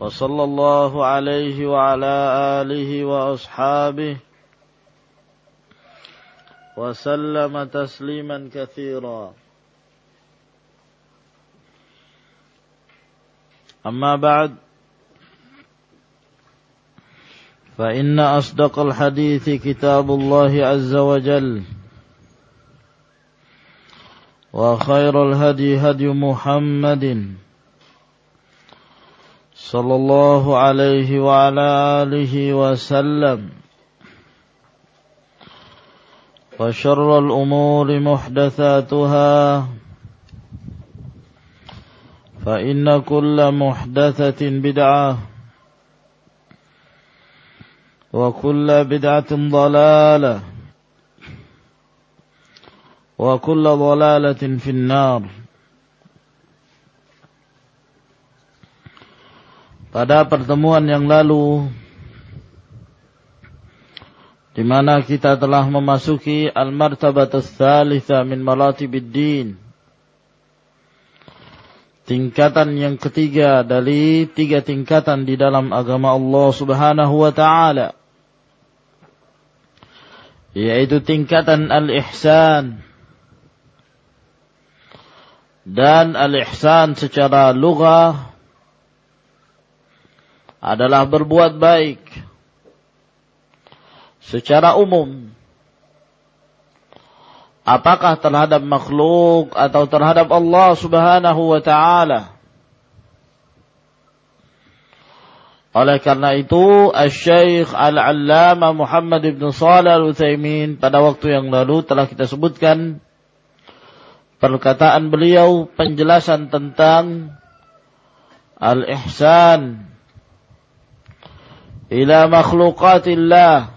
وصلى الله عليه وعلى آله وأصحابه وسلم تسليما كثيرا. أما بعد فإن أصدق الحديث كتاب الله عز وجل وخير الهدي هدي محمد صلى الله عليه وعلى آله وسلم. وشر الأمور محدثاتها. فإن كل محدثة بدعة. وكل بدعة ضلالة. وكل ضلالة في النار. Pada pertemuan yang lalu di mana kita telah memasuki al-martabatus tsalitsa min maratibid din. Tingkatan yang ketiga dari tiga tingkatan di dalam agama Allah Subhanahu wa taala. Yaitu tingkatan al-ihsan. Dan al-ihsan secara lughah adalah berbuat baik. Secara umum apakah terhadap makhluk atau terhadap Allah Subhanahu wa taala? Oleh karena itu Asy-Syaikh Al-Allama Muhammad Ibn Shalih Al-Utsaimin pada waktu yang lalu telah kita sebutkan perkataan beliau penjelasan tentang al-ihsan ila makhlukatillah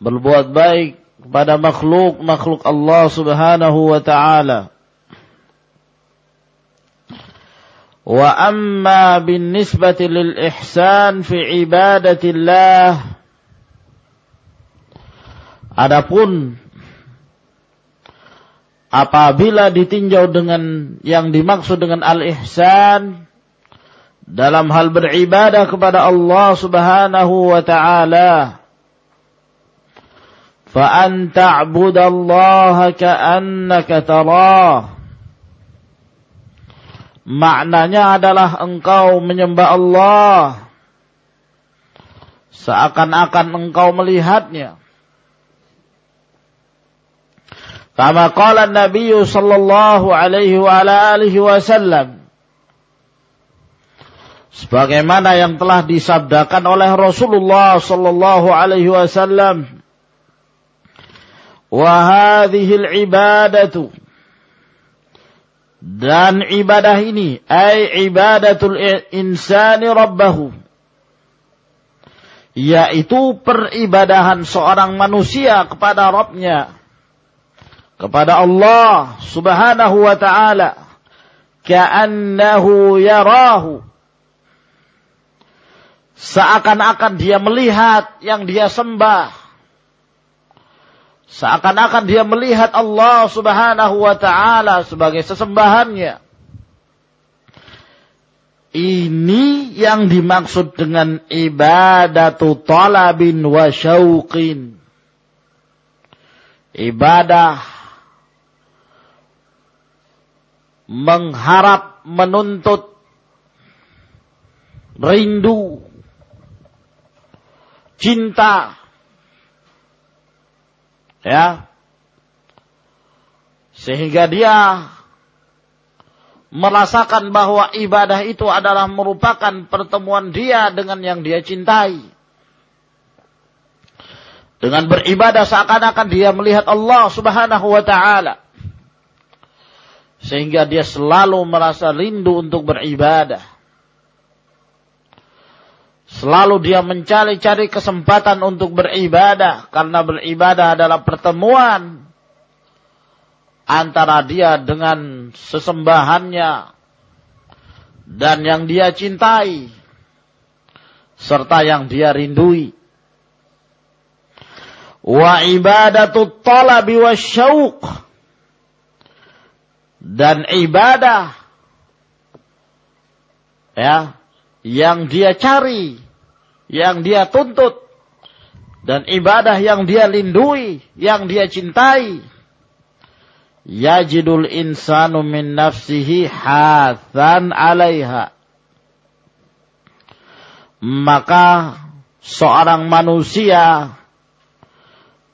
berbuat baik kepada makhluk-makhluk Allah Subhanahu wa taala. Wa amma bin nisbati lil ihsan fi ibadatillah. Adapun apabila ditinjau dengan yang dimaksud dengan al-ihsan dalam hal beribadah kepada Allah Subhanahu wa taala. Fa an ta'budallaha ka'annaka tarah. Maknanya adalah engkau menyembah Allah. Seakan-akan engkau melihatnya. Kama qala Nabi sallallahu alaihi wa alihi wasallam sebagaimana yang telah disabdakan oleh Rasulullah sallallahu alaihi wasallam. Wa hadhihi ibadatu dan ibadah ini ay ibadatul insani rabbahu. Yaitu peribadahan seorang manusia kepada Rabbnya. Kepada Allah subhanahu wa ta'ala. Ka'annahu yarahu Seakan-akan dia melihat yang dia sembah. Seakan-akan dia melihat Allah subhanahu wa ta'ala sebagai sesembahannya. Ini yang dimaksud dengan ibadatu talabin wa syauqin. Ibadah mengharap, menuntut, rindu cinta. Ya. Sehingga dia merasakan bahwa ibadah itu adalah merupakan pertemuan dia dengan yang dia cintai. Dengan beribadah seakan-akan dia melihat Allah subhanahu wa ta'ala. Sehingga dia selalu merasa rindu untuk beribadah. Selalu dia mencari-cari kesempatan untuk beribadah. Karena beribadah adalah pertemuan antara dia dengan sesembahannya dan yang dia cintai serta yang dia rindui. Wa ibadatu talabi wa syauq dan ibadah ya yang dia cari, yang dia tuntut dan ibadah yang dia lindui, yang dia cintai yajidul insanu min nafsihi hathan alaiha. Maka seorang manusia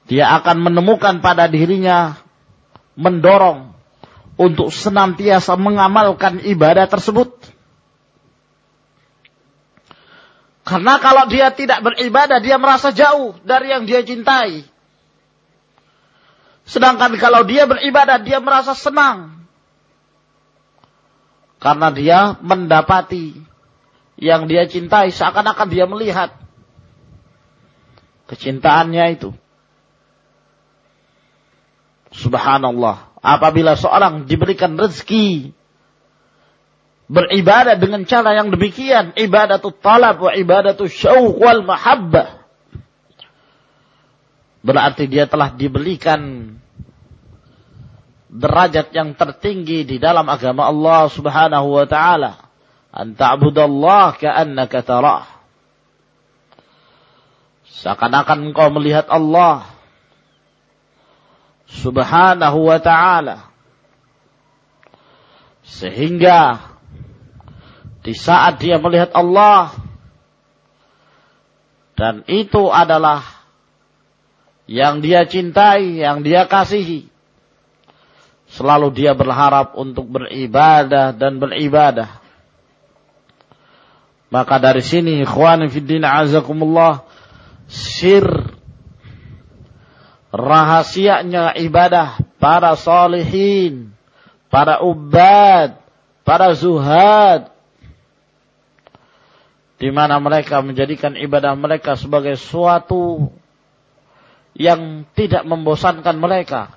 dia akan menemukan pada dirinya mendorong untuk senantiasa mengamalkan ibadah tersebut. Karena kalau dia tidak beribadah, dia merasa jauh dari yang dia cintai. Sedangkan kalau dia beribadah, dia merasa senang. Karena dia mendapati yang dia cintai seakan-akan dia melihat kecintaannya itu. Subhanallah. Apabila seorang diberikan rezeki beribadah dengan cara yang demikian, ibadatul talab wa ibadatul syauq wal mahabbah. Berarti dia telah diberikan derajat yang tertinggi di dalam agama Allah Subhanahu wa taala. An ta'budallah ka'annaka tarah. Seakan-akan engkau melihat Allah Subhanahu wa taala. Sehingga di saat dia melihat Allah dan itu adalah yang dia cintai, yang dia kasihi. Selalu dia berharap untuk beribadah dan beribadah. Maka dari sini ikhwan fiddin azakumullah sir rahasianya ibadah para salihin, para ubad, para zuhad di mana mereka menjadikan ibadah mereka sebagai suatu yang tidak membosankan mereka.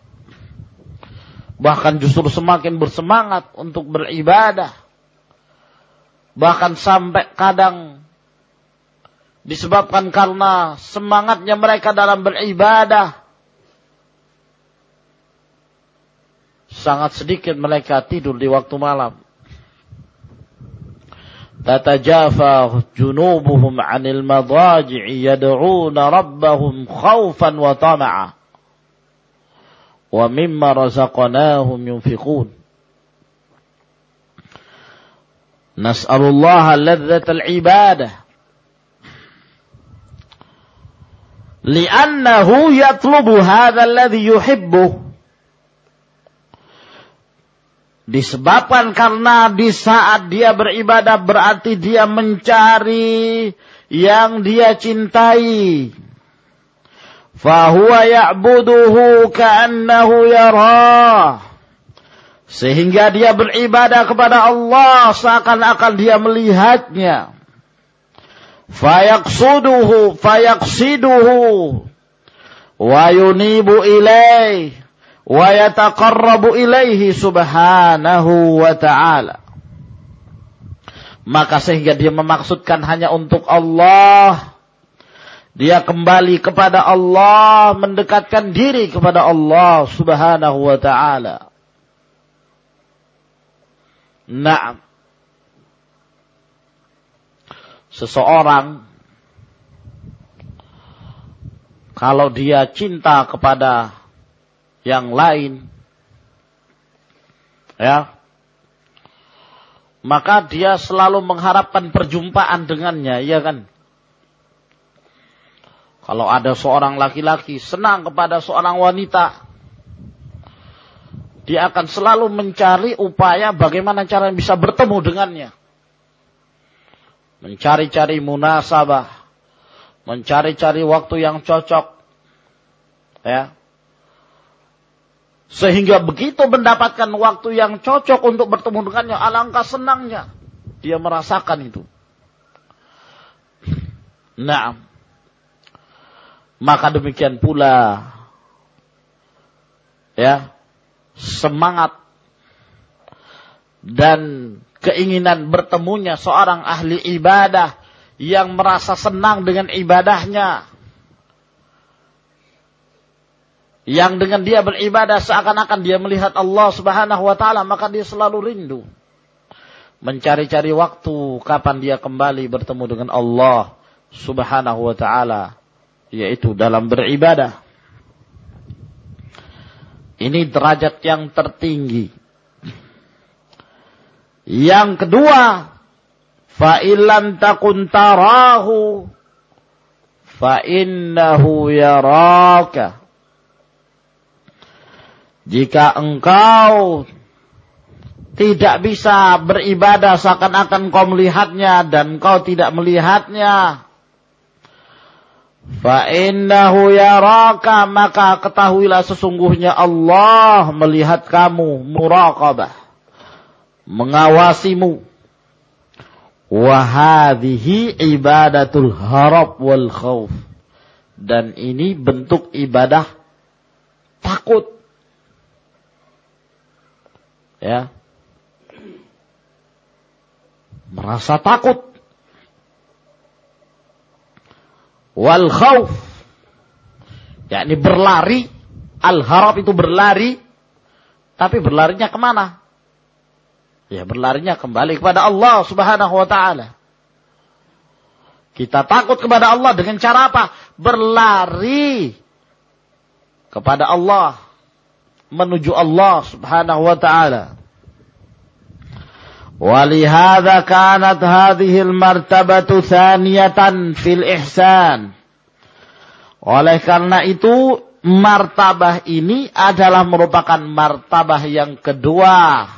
Bahkan justru semakin bersemangat untuk beribadah. Bahkan sampai kadang disebabkan karena semangatnya mereka dalam beribadah. Sangat sedikit mereka tidur di waktu malam. تتجافى جنوبهم عن المضاجع يدعون ربهم خوفا وطمعا. ومما رزقناهم ينفقون. نسأل الله لذة العبادة. لأنه يطلب هذا الذي يحبه. Disebabkan karena di saat dia beribadah berarti dia mencari yang dia cintai. Fahuwa ya'buduhu ka'annahu yarah. Sehingga dia beribadah kepada Allah seakan-akan dia melihatnya. Fayaqsuduhu, fayaqsiduhu. Wa yunibu ilaih wa yataqarrabu ilaihi subhanahu wa ta'ala. Maka sehingga dia memaksudkan hanya untuk Allah. Dia kembali kepada Allah, mendekatkan diri kepada Allah subhanahu wa ta'ala. Nah, seseorang kalau dia cinta kepada yang lain ya maka dia selalu mengharapkan perjumpaan dengannya ya kan Kalau ada seorang laki-laki senang kepada seorang wanita, dia akan selalu mencari upaya bagaimana cara bisa bertemu dengannya. Mencari-cari munasabah, mencari-cari waktu yang cocok. Ya. Sehingga begitu mendapatkan waktu yang cocok untuk bertemu dengannya, alangkah senangnya. Dia merasakan itu. Nah, maka demikian pula ya semangat dan keinginan bertemunya seorang ahli ibadah yang merasa senang dengan ibadahnya yang dengan dia beribadah seakan-akan dia melihat Allah Subhanahu wa taala maka dia selalu rindu mencari-cari waktu kapan dia kembali bertemu dengan Allah subhanahu wa ta'ala. Yaitu dalam beribadah. Ini derajat yang tertinggi. Yang kedua, fa'ilam takun tarahu fa'innahu yaraka. Jika engkau tidak bisa beribadah seakan-akan kau melihatnya dan kau tidak melihatnya, Fa'innahu yaraka maka ketahuilah sesungguhnya Allah melihat kamu muraqabah. Mengawasimu. Wahadihi ibadatul harab wal khawf. Dan ini bentuk ibadah takut. Ya. Merasa takut wal khawf yakni berlari al harap itu berlari tapi berlarinya ke mana ya berlarinya kembali kepada Allah subhanahu wa ta'ala kita takut kepada Allah dengan cara apa? Berlari kepada Allah Menuju Allah subhanahu wa ta'ala. ولهذا كانت هذه المرتبة ثانية في الإحسان oleh karena itu martabah ini adalah merupakan martabah yang kedua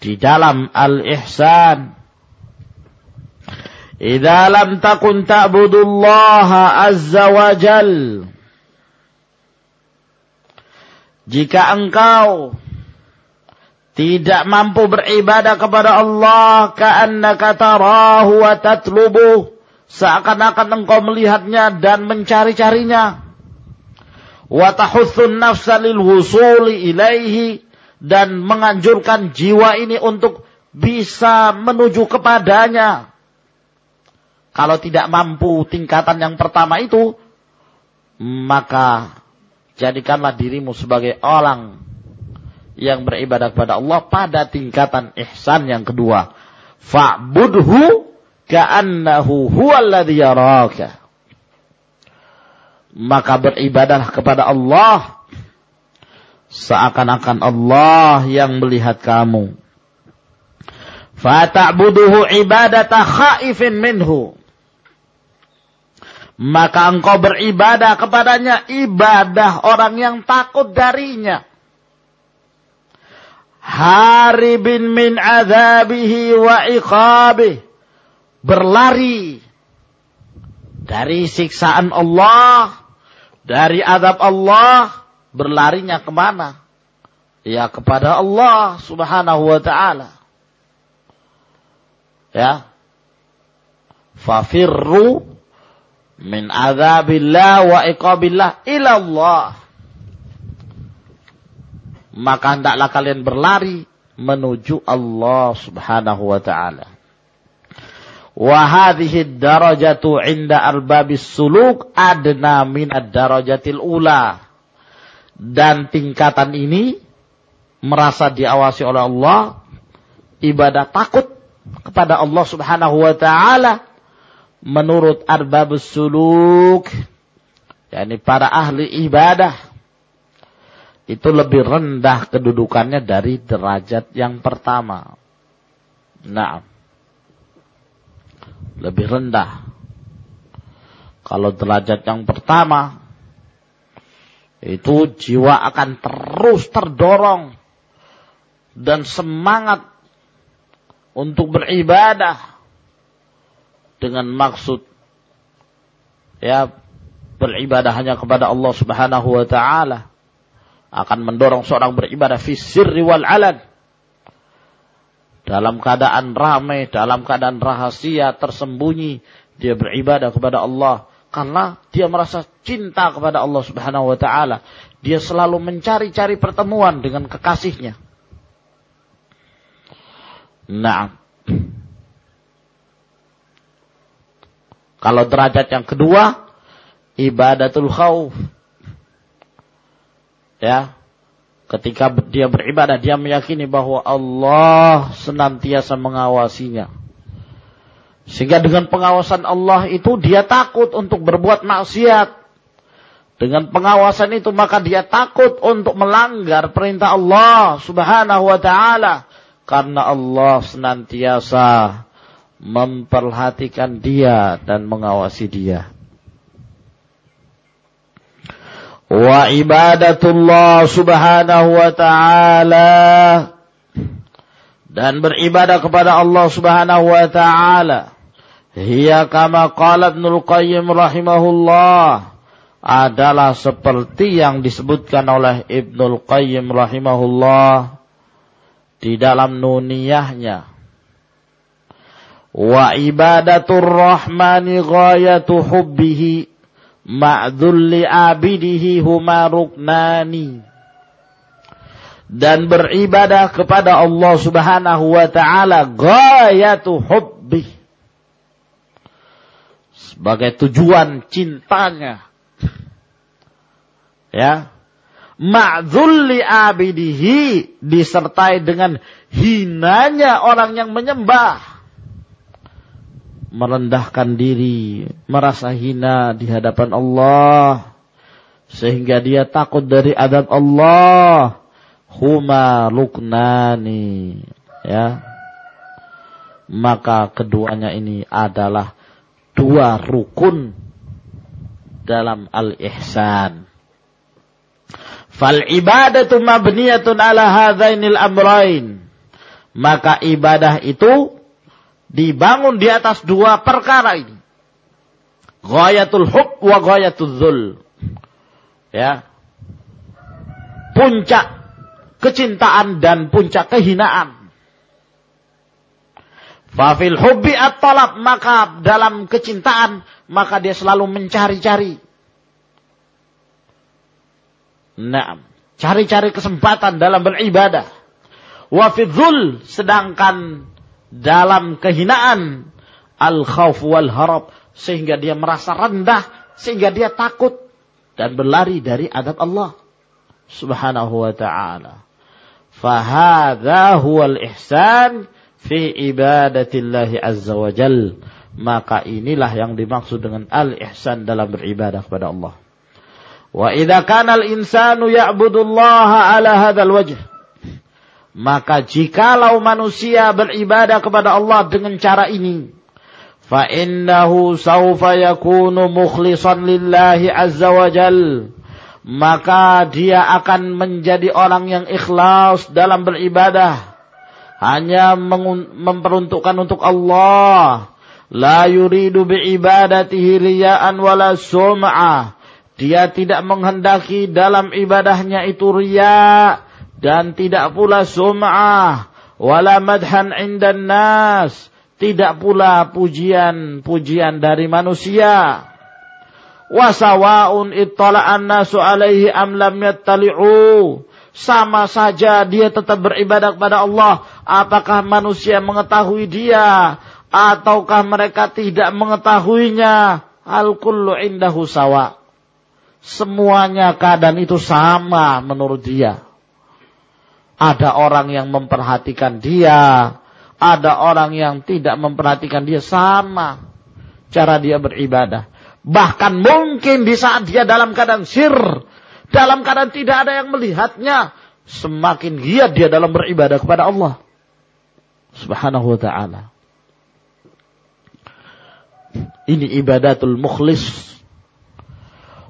di dalam al-ihsan. Idza lam takun ta'budullaha azza wa jal. jika engkau tidak mampu beribadah kepada Allah ka'annaka tarahu wa tatlubuh seakan-akan engkau melihatnya dan mencari-carinya. Wa tahussun nafsa lil wusuli ilaihi dan menganjurkan jiwa ini untuk bisa menuju kepadanya. Kalau tidak mampu tingkatan yang pertama itu maka jadikanlah dirimu sebagai orang yang beribadah kepada Allah pada tingkatan ihsan yang kedua. Fa'budhu ka'annahu huwallazi yaraka. Maka beribadah kepada Allah seakan-akan Allah yang melihat kamu. Fata'buduhu ibadata khaifin minhu. Maka engkau beribadah kepadanya ibadah orang yang takut darinya haribin min azabihi wa iqabih. Berlari dari siksaan Allah, dari azab Allah, berlarinya ke mana? Ya kepada Allah subhanahu wa ta'ala. Ya. Fafirru min azabillah wa iqabillah ila Allah maka hendaklah kalian berlari menuju Allah Subhanahu wa taala. Wa hadhihi darajatu 'inda arbabis suluk adna min ad-darajatil ula. Dan tingkatan ini merasa diawasi oleh Allah, ibadah takut kepada Allah Subhanahu wa taala menurut arbabus suluk yakni para ahli ibadah itu lebih rendah kedudukannya dari derajat yang pertama. Nah, lebih rendah. Kalau derajat yang pertama, itu jiwa akan terus terdorong dan semangat untuk beribadah dengan maksud ya beribadah hanya kepada Allah Subhanahu wa taala akan mendorong seorang beribadah fi sirri wal alan dalam keadaan ramai, dalam keadaan rahasia, tersembunyi, dia beribadah kepada Allah karena dia merasa cinta kepada Allah Subhanahu wa taala. Dia selalu mencari-cari pertemuan dengan kekasihnya. Nah. Kalau derajat yang kedua, ibadatul khauf. Ya. Ketika dia beribadah, dia meyakini bahwa Allah senantiasa mengawasinya. Sehingga dengan pengawasan Allah itu dia takut untuk berbuat maksiat. Dengan pengawasan itu maka dia takut untuk melanggar perintah Allah subhanahu wa ta'ala karena Allah senantiasa memperhatikan dia dan mengawasi dia. Wa ibadatullah subhanahu wa ta'ala dan beribadah kepada Allah subhanahu wa ta'ala. Hiya kama qala Ibnul Qayyim rahimahullah adalah seperti yang disebutkan oleh Ibnul Qayyim rahimahullah di dalam nuniyahnya. Wa ibadatur rahmani ghayatu hubbihi ma'dhulli abidihi huma ruknani. Dan beribadah kepada Allah subhanahu wa ta'ala ghayatu hubbi. Sebagai tujuan cintanya. Ya, ma'zulli abidihi disertai dengan hinanya orang yang menyembah merendahkan diri merasa hina di hadapan Allah sehingga dia takut dari adab Allah. Huma luknani ya. Maka keduanya ini adalah dua rukun dalam al-ihsan. Fal ibadatu mabniyatun ala hadzainil amrain. Maka ibadah itu dibangun di atas dua perkara ini. Ghayatul hub wa ghayatul dhul. Ya. Puncak kecintaan dan puncak kehinaan. Fafil hubbi at-talab maka dalam kecintaan maka dia selalu mencari-cari Nah, cari-cari kesempatan dalam beribadah. Wafidhul sedangkan dalam kehinaan al khawf wal harab sehingga dia merasa rendah sehingga dia takut dan berlari dari adab Allah subhanahu wa ta'ala. Fahadha huwal ihsan fi ibadatillahi azza wa jal. Maka inilah yang dimaksud dengan al-ihsan dalam beribadah kepada Allah. Wa idza kana al-insanu ya'budullaha ala hadzal wajh. Maka jikalau manusia beribadah kepada Allah dengan cara ini, fa innahu sawfa yakunu mukhlishan lillahi azza wa jal. Maka dia akan menjadi orang yang ikhlas dalam beribadah. Hanya memperuntukkan untuk Allah. La yuridu bi'ibadatihi riya'an wala sum'ah dia tidak menghendaki dalam ibadahnya itu ria dan tidak pula sum'ah wala madhan indan nas. Tidak pula pujian-pujian dari manusia. Wasawaun ittala'an nasu alaihi am lam yattali'u. Sama saja dia tetap beribadah kepada Allah. Apakah manusia mengetahui dia? Ataukah mereka tidak mengetahuinya? Al kullu indahu sawa' Semuanya keadaan itu sama menurut dia. Ada orang yang memperhatikan dia, ada orang yang tidak memperhatikan dia sama cara dia beribadah. Bahkan mungkin di saat dia dalam keadaan sir, dalam keadaan tidak ada yang melihatnya, semakin giat dia dalam beribadah kepada Allah. Subhanahu wa ta'ala. Ini ibadatul mukhlis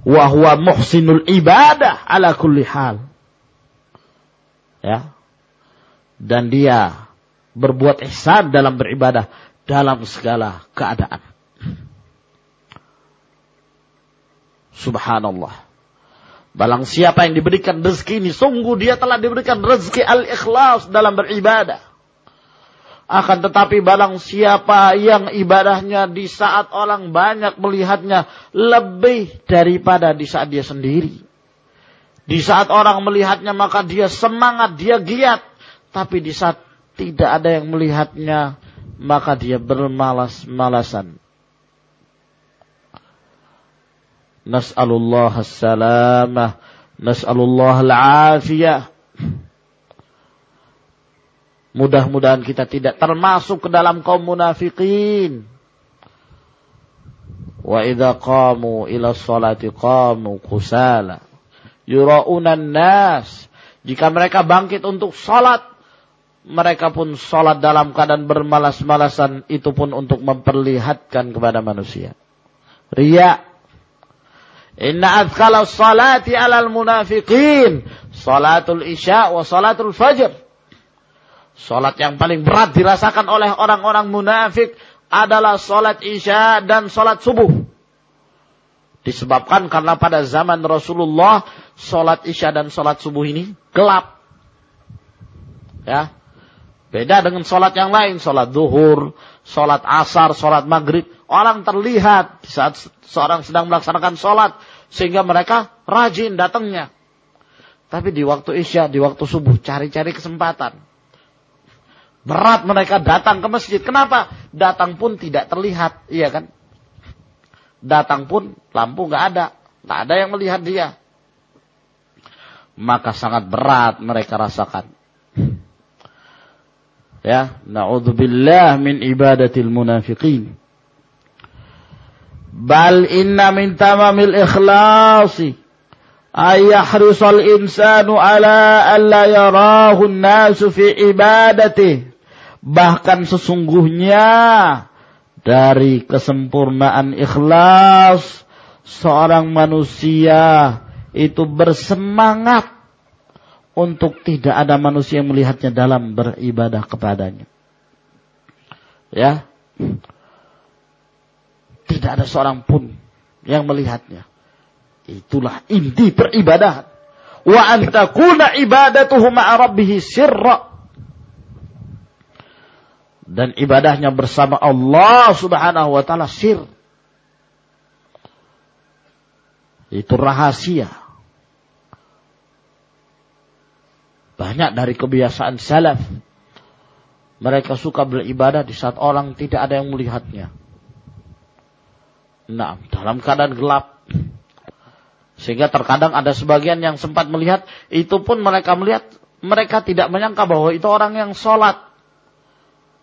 wa huwa muhsinul ibadah ala kulli hal. Ya. Dan dia berbuat ihsan dalam beribadah dalam segala keadaan. Subhanallah. Balang siapa yang diberikan rezeki ini, sungguh dia telah diberikan rezeki al-ikhlas dalam beribadah. Akan tetapi balang siapa yang ibadahnya di saat orang banyak melihatnya lebih daripada di saat dia sendiri. Di saat orang melihatnya maka dia semangat, dia giat. Tapi di saat tidak ada yang melihatnya maka dia bermalas-malasan. Nas'alullah as-salamah. Nas'alullah al-afiyah. Mudah-mudahan kita tidak termasuk ke dalam kaum munafikin. Wa idza qamu ila salati qamu kusala. Yura'unan nas. Jika mereka bangkit untuk salat, mereka pun salat dalam keadaan bermalas-malasan. Itu pun untuk memperlihatkan kepada manusia. Ria. Inna adkhala salati alal munafiqin. Salatul isya wa salatul fajr Salat yang paling berat dirasakan oleh orang-orang munafik adalah salat Isya dan salat subuh. Disebabkan karena pada zaman Rasulullah salat Isya dan salat subuh ini gelap. Ya. Beda dengan salat yang lain, salat zuhur, salat asar, salat maghrib. Orang terlihat saat seorang sedang melaksanakan salat sehingga mereka rajin datangnya. Tapi di waktu Isya, di waktu subuh cari-cari kesempatan Berat mereka datang ke masjid. Kenapa? Datang pun tidak terlihat, iya kan? Datang pun lampu nggak ada, nggak ada yang melihat dia. Maka sangat berat mereka rasakan. Ya, naudzubillah min ibadatil munafiqin. Bal inna min tamamil ikhlasi ayahrisal insanu ala alla yarahu an-nasu fi ibadatihi Bahkan sesungguhnya dari kesempurnaan ikhlas seorang manusia itu bersemangat untuk tidak ada manusia yang melihatnya dalam beribadah kepadanya. Ya. Tidak ada seorang pun yang melihatnya. Itulah inti peribadahan. Wa antakuna ibadatuhu ma'a rabbihi sirra dan ibadahnya bersama Allah Subhanahu wa taala sir. Itu rahasia. Banyak dari kebiasaan salaf mereka suka beribadah di saat orang tidak ada yang melihatnya. Nah, dalam keadaan gelap. Sehingga terkadang ada sebagian yang sempat melihat, itu pun mereka melihat, mereka tidak menyangka bahwa itu orang yang sholat.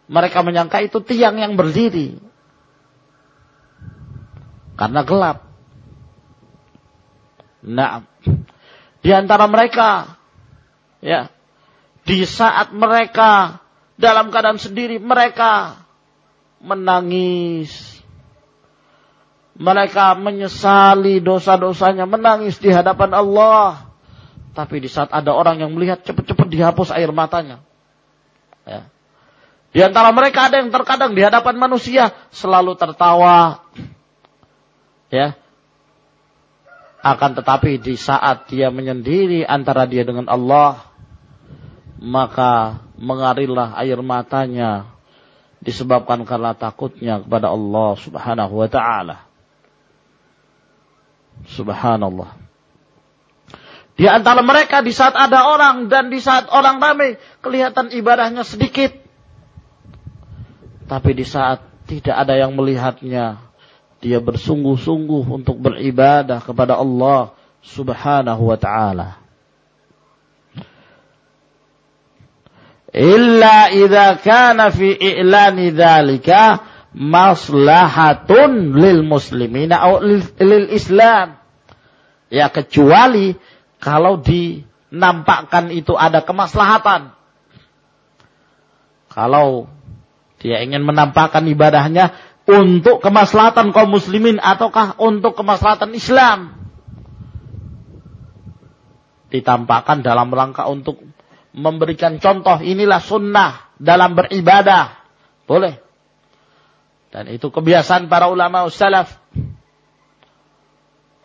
Mereka menyangka itu tiang yang berdiri. Karena gelap. Nah, di antara mereka, ya, di saat mereka dalam keadaan sendiri, mereka menangis. Mereka menyesali dosa-dosanya, menangis di hadapan Allah. Tapi di saat ada orang yang melihat, cepat-cepat dihapus air matanya. Ya. Di antara mereka ada yang terkadang di hadapan manusia selalu tertawa. Ya. Akan tetapi di saat dia menyendiri antara dia dengan Allah, maka mengalirlah air matanya disebabkan karena takutnya kepada Allah Subhanahu wa taala. Subhanallah. Di antara mereka di saat ada orang dan di saat orang ramai kelihatan ibadahnya sedikit. Tapi di saat tidak ada yang melihatnya, dia bersungguh-sungguh untuk beribadah kepada Allah Subhanahu wa taala. Illa idza kana fi i'lani dzalika maslahatun lil muslimina atau lil Islam. Ya kecuali kalau dinampakkan itu ada kemaslahatan. Kalau dia ingin menampakkan ibadahnya untuk kemaslahatan kaum muslimin ataukah untuk kemaslahatan Islam. ditampakkan dalam rangka untuk memberikan contoh inilah sunnah dalam beribadah. Boleh. Dan itu kebiasaan para ulama salaf.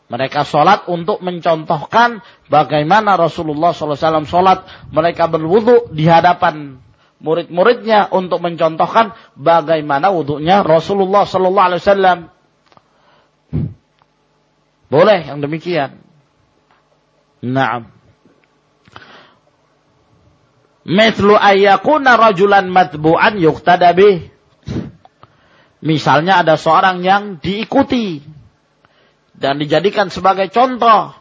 Mereka sholat untuk mencontohkan bagaimana Rasulullah SAW sholat. Mereka berwudu di hadapan murid-muridnya untuk mencontohkan bagaimana wudhunya Rasulullah SAW. Boleh yang demikian. Naam. Mithlu ayyakuna rajulan matbu'an yuqtada bih. Misalnya ada seorang yang diikuti dan dijadikan sebagai contoh.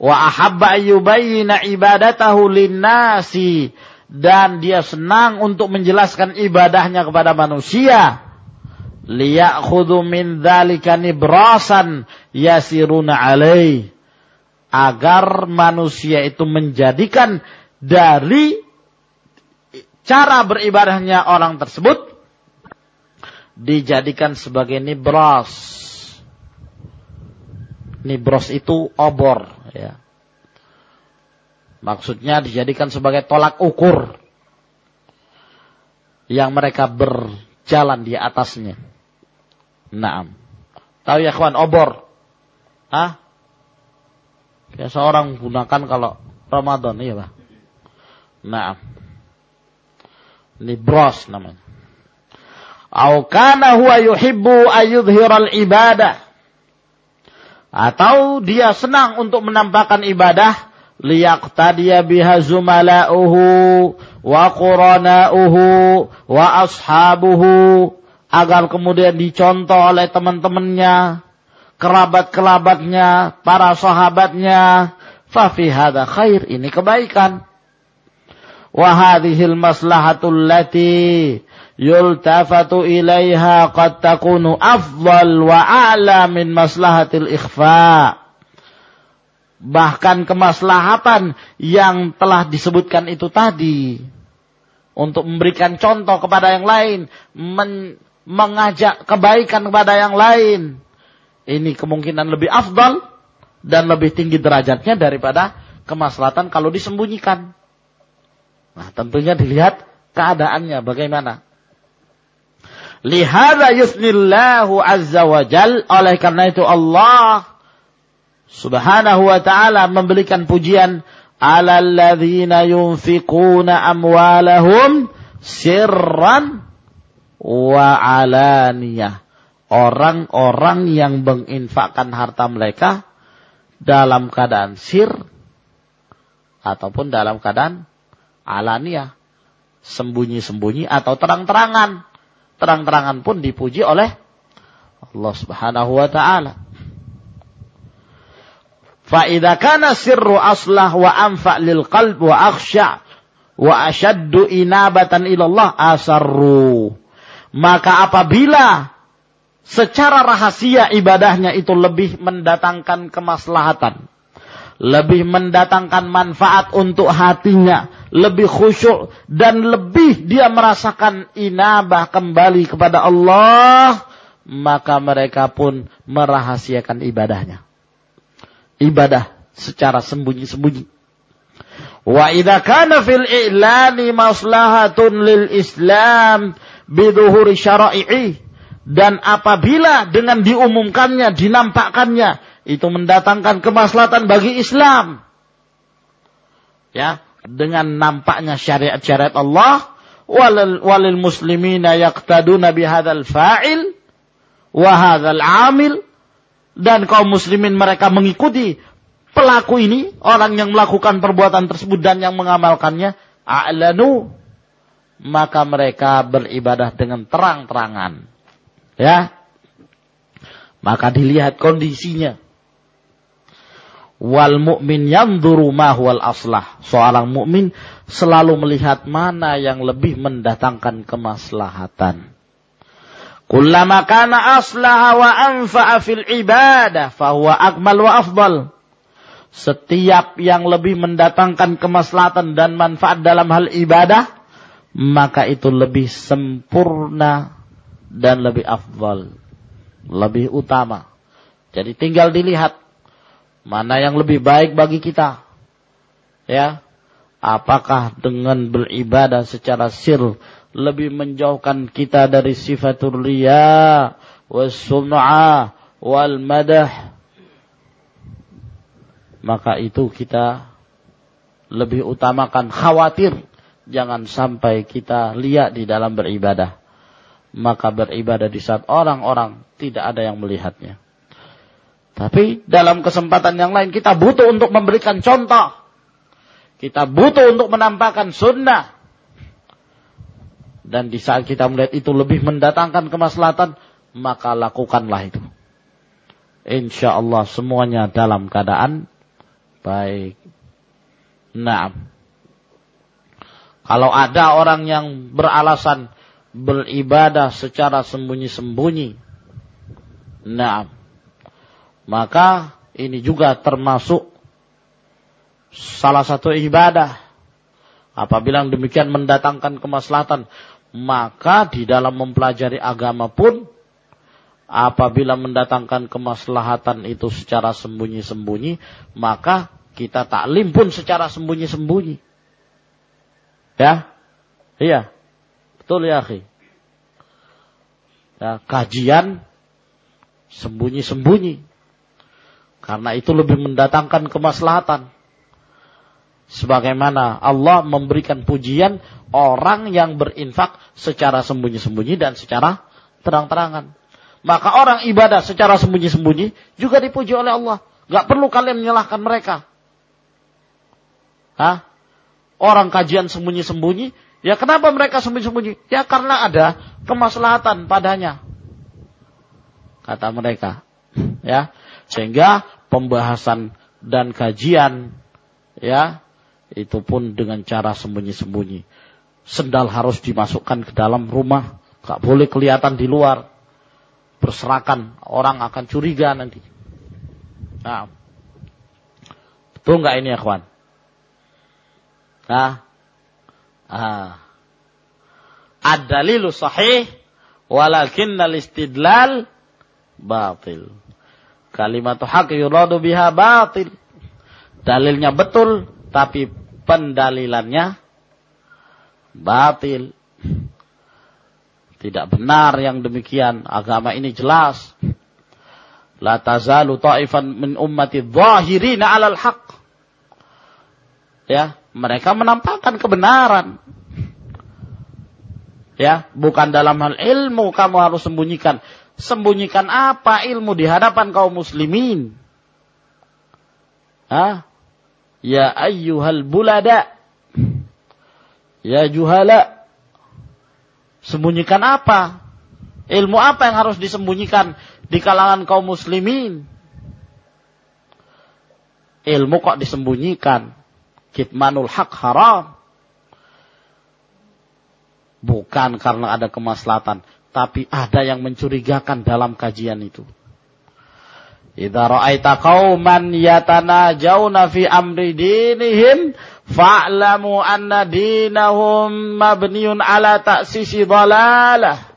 Wa ahabba ayyubayyina ibadatahu linnasi dan dia senang untuk menjelaskan ibadahnya kepada manusia. Liya'khudhu min dzalika nibrasan yasiruna alaih. Agar manusia itu menjadikan dari cara beribadahnya orang tersebut dijadikan sebagai nibras Nibros itu obor, ya. Maksudnya dijadikan sebagai tolak ukur yang mereka berjalan di atasnya. Naam. Tahu ya kawan obor? Hah? Biasa orang gunakan kalau Ramadan, iya Pak. Naam. Nibros namanya. Au kana huwa yuhibbu ayyudhiral ibadah atau dia senang untuk menampakkan ibadah liyaqtadiya biha zumala'uhu wa qurana'uhu wa ashabuhu. Agar kemudian dicontoh oleh teman-temannya kerabat-kerabatnya para sahabatnya. Fa fi khair ini kebaikan. Wa maslahatul lati yultafatu ilaiha qad takunu afdal wa a'la min maslahatil ikhfa. Bahkan kemaslahatan yang telah disebutkan itu tadi untuk memberikan contoh kepada yang lain, men, mengajak kebaikan kepada yang lain. Ini kemungkinan lebih afdal dan lebih tinggi derajatnya daripada kemaslahatan kalau disembunyikan. Nah, tentunya dilihat keadaannya bagaimana. Lihada yusnillahu azza wa jal. Oleh karena itu Allah subhanahu wa ta'ala memberikan pujian. Ala alladhina yunfikuna amwalahum sirran wa alaniyah. Orang-orang yang menginfakkan harta mereka dalam keadaan sir ataupun dalam keadaan alaniyah. Sembunyi-sembunyi atau terang-terangan terang-terangan pun dipuji oleh Allah Subhanahu wa taala. Fa idza kana sirru aslah wa anfa lil qalb wa akhsha wa ashaddu inabatan ila Allah asarru. Maka apabila secara rahasia ibadahnya itu lebih mendatangkan kemaslahatan, lebih mendatangkan manfaat untuk hatinya, lebih khusyuk dan lebih dia merasakan inabah kembali kepada Allah, maka mereka pun merahasiakan ibadahnya. Ibadah secara sembunyi-sembunyi. Wa idza kana fil i'lani maslahatun lil Islam biduhuri syara'i'i dan apabila dengan diumumkannya, dinampakkannya itu mendatangkan kemaslahatan bagi Islam. Ya, dengan nampaknya syariat-syariat Allah walil, walil muslimina yaqtaduna bihadzal fa'il wa hadzal 'amil dan kaum muslimin mereka mengikuti pelaku ini, orang yang melakukan perbuatan tersebut dan yang mengamalkannya, a'lanu maka mereka beribadah dengan terang-terangan. Ya. Maka dilihat kondisinya wal mu'min yanzuru ma huwal aslah. Seorang mukmin selalu melihat mana yang lebih mendatangkan kemaslahatan. Kullama kana aslaha wa anfa'a fil ibadah fahuwa akmal wa afdal. Setiap yang lebih mendatangkan kemaslahatan dan manfaat dalam hal ibadah, maka itu lebih sempurna dan lebih afdal. Lebih utama. Jadi tinggal dilihat Mana yang lebih baik bagi kita? Ya. Apakah dengan beribadah secara sir lebih menjauhkan kita dari sifatul riya, was sum'ah, wal madah? Maka itu kita lebih utamakan khawatir jangan sampai kita lihat di dalam beribadah. Maka beribadah di saat orang-orang tidak ada yang melihatnya. Tapi dalam kesempatan yang lain kita butuh untuk memberikan contoh. Kita butuh untuk menampakkan sunnah. Dan di saat kita melihat itu lebih mendatangkan kemaslahatan, maka lakukanlah itu. Insya Allah semuanya dalam keadaan baik. Nah, kalau ada orang yang beralasan beribadah secara sembunyi-sembunyi, nah, maka ini juga termasuk salah satu ibadah. Apabila demikian mendatangkan kemaslahatan, maka di dalam mempelajari agama pun apabila mendatangkan kemaslahatan itu secara sembunyi-sembunyi, maka kita taklim pun secara sembunyi-sembunyi. Ya? Iya. Betul ya, akhi. Ya, kajian sembunyi-sembunyi. Karena itu lebih mendatangkan kemaslahatan. Sebagaimana Allah memberikan pujian orang yang berinfak secara sembunyi-sembunyi dan secara terang-terangan. Maka orang ibadah secara sembunyi-sembunyi juga dipuji oleh Allah. Gak perlu kalian menyalahkan mereka. Hah? Orang kajian sembunyi-sembunyi, ya kenapa mereka sembunyi-sembunyi? Ya karena ada kemaslahatan padanya. Kata mereka. Ya, sehingga pembahasan dan kajian ya itu pun dengan cara sembunyi-sembunyi. Sendal harus dimasukkan ke dalam rumah, gak boleh kelihatan di luar. Berserakan, orang akan curiga nanti. Nah, betul nggak ini ya kawan? Nah, ah. Ad-dalilu sahih, walakin istidlal batil. Kalimat haq yuradu biha batil. Dalilnya betul, tapi pendalilannya batil. Tidak benar yang demikian. Agama ini jelas. La tazalu ta'ifan min ummati zahirina alal haq. Ya, mereka menampakkan kebenaran. Ya, bukan dalam hal ilmu kamu harus sembunyikan. Sembunyikan apa ilmu di hadapan kaum muslimin? Hah? Ya ayyuhal bulada. Ya juhala. Sembunyikan apa? Ilmu apa yang harus disembunyikan di kalangan kaum muslimin? Ilmu kok disembunyikan? Kitmanul haq haram. Bukan karena ada kemaslahatan tapi ada yang mencurigakan dalam kajian itu. Idza ra'aita qauman yatanajawna fi amri dinihim fa'lamu anna dinahum mabniun ala ta'sisi dhalalah.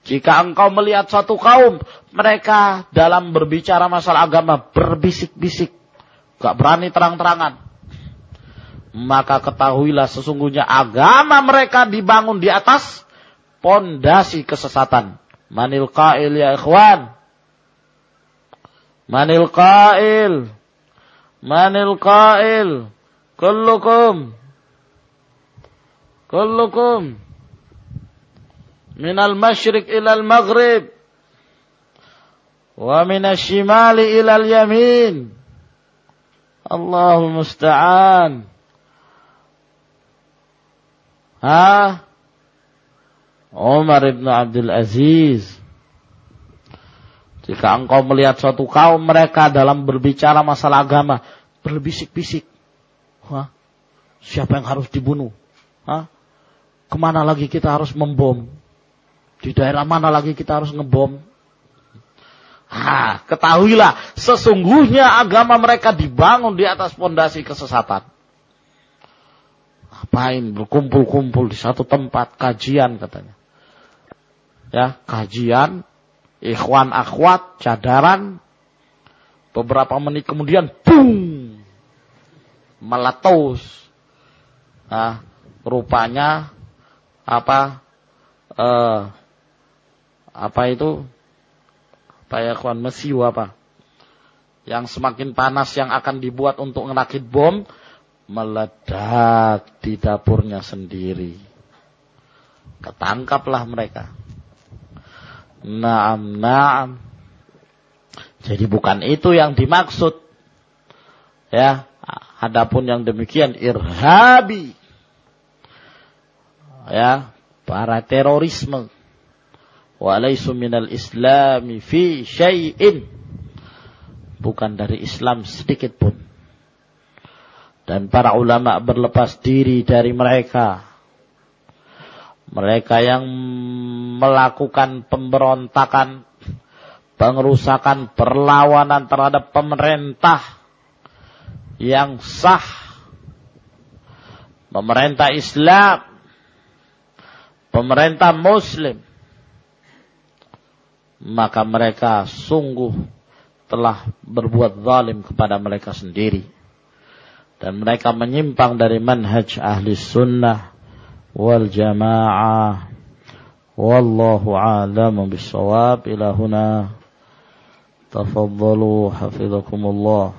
Jika engkau melihat suatu kaum, mereka dalam berbicara masalah agama berbisik-bisik, gak berani terang-terangan. Maka ketahuilah sesungguhnya agama mereka dibangun di atas pondasi kesesatan. Manil qail ya ikhwan. Manil qail. Manil qail. Kullukum. Kullukum. Minal masyrik ilal maghrib. Wa minal shimali ilal yamin. Allahul musta'an. Ha? Umar ibn Abdul Aziz. Jika engkau melihat suatu kaum mereka dalam berbicara masalah agama, berbisik-bisik. Hah? Siapa yang harus dibunuh? Hah? Ke mana lagi kita harus membom? Di daerah mana lagi kita harus ngebom? Ha, ketahuilah, sesungguhnya agama mereka dibangun di atas fondasi kesesatan. Ngapain berkumpul-kumpul di satu tempat kajian katanya ya kajian, ikhwan akhwat, cadaran, beberapa menit kemudian, boom, meletus. Nah, rupanya apa eh, apa itu apa ya mesiu apa yang semakin panas yang akan dibuat untuk ngerakit bom meledak di dapurnya sendiri. Ketangkaplah mereka. Naam, naam. Jadi bukan itu yang dimaksud. Ya, adapun yang demikian irhabi. Ya, para terorisme. Walaisu minal islami fi syai'in. Bukan dari Islam sedikit pun. Dan para ulama berlepas diri dari mereka. Mereka yang melakukan pemberontakan, pengerusakan, perlawanan terhadap pemerintah yang sah. Pemerintah Islam. Pemerintah Muslim. Maka mereka sungguh telah berbuat zalim kepada mereka sendiri. Dan mereka menyimpang dari manhaj ahli sunnah والجماعة. والله عالم بالصواب. إلى هنا. تفضلوا حفظكم الله.